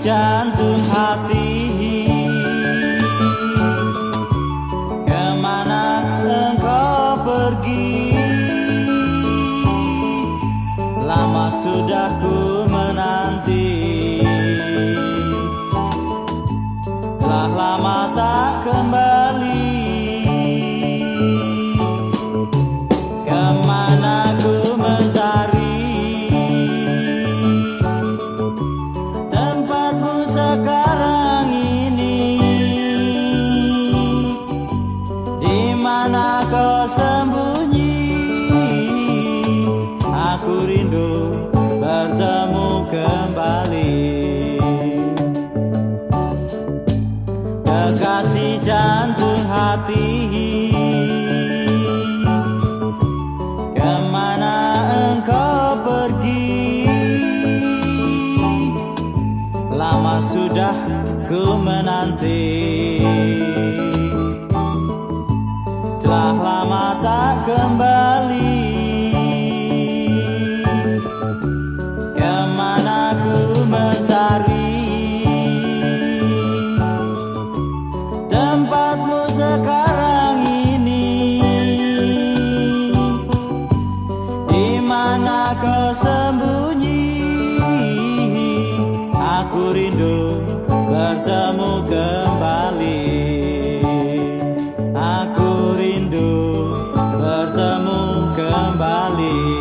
jantung hati. Ke mana engkau pergi? Lama sudah ku menanti. Telah lama tak kau sembunyi. Aku rindu bertemu kembali. Kekasih jantung hati. Ke mana engkau pergi? Lama sudah ku menanti kembali. Ke mana ku mencari? Tempatmu sekarang ini. Di mana kau sembunyi? Aku rindu bertemu kembali.